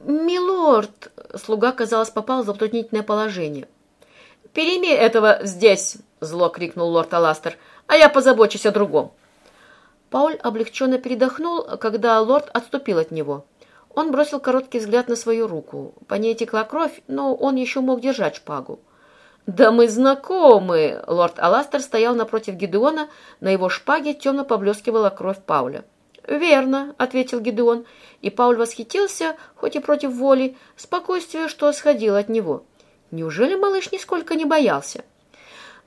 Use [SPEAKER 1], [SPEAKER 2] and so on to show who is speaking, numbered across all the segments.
[SPEAKER 1] «Милорд!» — слуга, казалось, попал в затруднительное положение. «Перемей этого здесь!» — зло крикнул лорд Аластер. «А я позабочусь о другом!» Пауль облегченно передохнул, когда лорд отступил от него. Он бросил короткий взгляд на свою руку. По ней текла кровь, но он еще мог держать шпагу. «Да мы знакомы!» Лорд Аластер стоял напротив Гидеона, на его шпаге темно поблескивала кровь Пауля. «Верно», — ответил Гидеон, и Пауль восхитился, хоть и против воли, спокойствию, что сходило от него. Неужели малыш нисколько не боялся?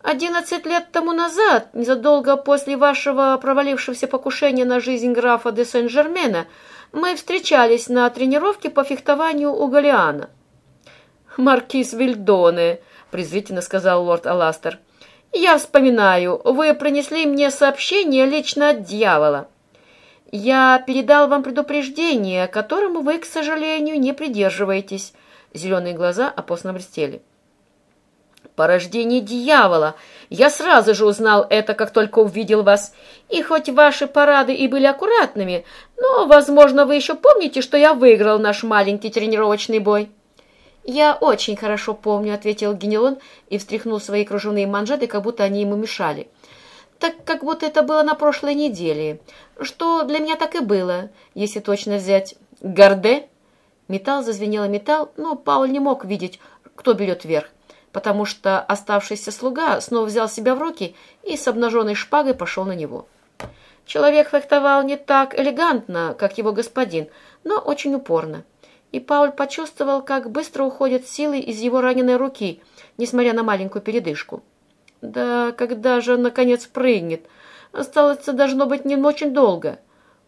[SPEAKER 1] «Одиннадцать лет тому назад, незадолго после вашего провалившегося покушения на жизнь графа де Сен-Жермена, мы встречались на тренировке по фехтованию у Галиана». «Маркиз Вильдоне», — презрительно сказал лорд Аластер. «Я вспоминаю, вы принесли мне сообщение лично от дьявола». «Я передал вам предупреждение, которому вы, к сожалению, не придерживаетесь». Зеленые глаза опосно блестели. «Порождение дьявола! Я сразу же узнал это, как только увидел вас. И хоть ваши парады и были аккуратными, но, возможно, вы еще помните, что я выиграл наш маленький тренировочный бой». «Я очень хорошо помню», — ответил Генелон и встряхнул свои кружевные манжеты, как будто они ему мешали так как будто это было на прошлой неделе, что для меня так и было, если точно взять Гарде. Металл зазвенел металл, но Пауль не мог видеть, кто берет верх, потому что оставшийся слуга снова взял себя в руки и с обнаженной шпагой пошел на него. Человек фехтовал не так элегантно, как его господин, но очень упорно. И Пауль почувствовал, как быстро уходят силы из его раненой руки, несмотря на маленькую передышку. Да когда же он, наконец, прыгнет? Осталось должно быть не очень долго.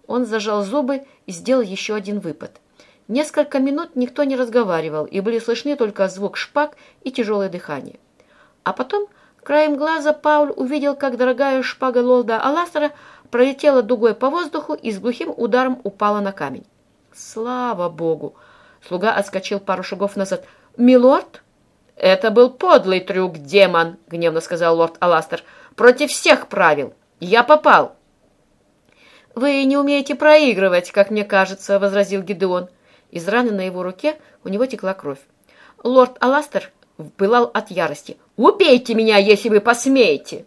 [SPEAKER 1] Он зажал зубы и сделал еще один выпад. Несколько минут никто не разговаривал, и были слышны только звук шпаг и тяжелое дыхание. А потом, краем глаза, Пауль увидел, как дорогая шпага Лолда Аластера пролетела дугой по воздуху и с глухим ударом упала на камень. «Слава Богу!» Слуга отскочил пару шагов назад. «Милорд?» «Это был подлый трюк, демон!» — гневно сказал лорд Аластер. «Против всех правил! Я попал!» «Вы не умеете проигрывать, как мне кажется», — возразил Гидеон. Из раны на его руке у него текла кровь. Лорд Аластер пылал от ярости. «Убейте меня, если вы посмеете!»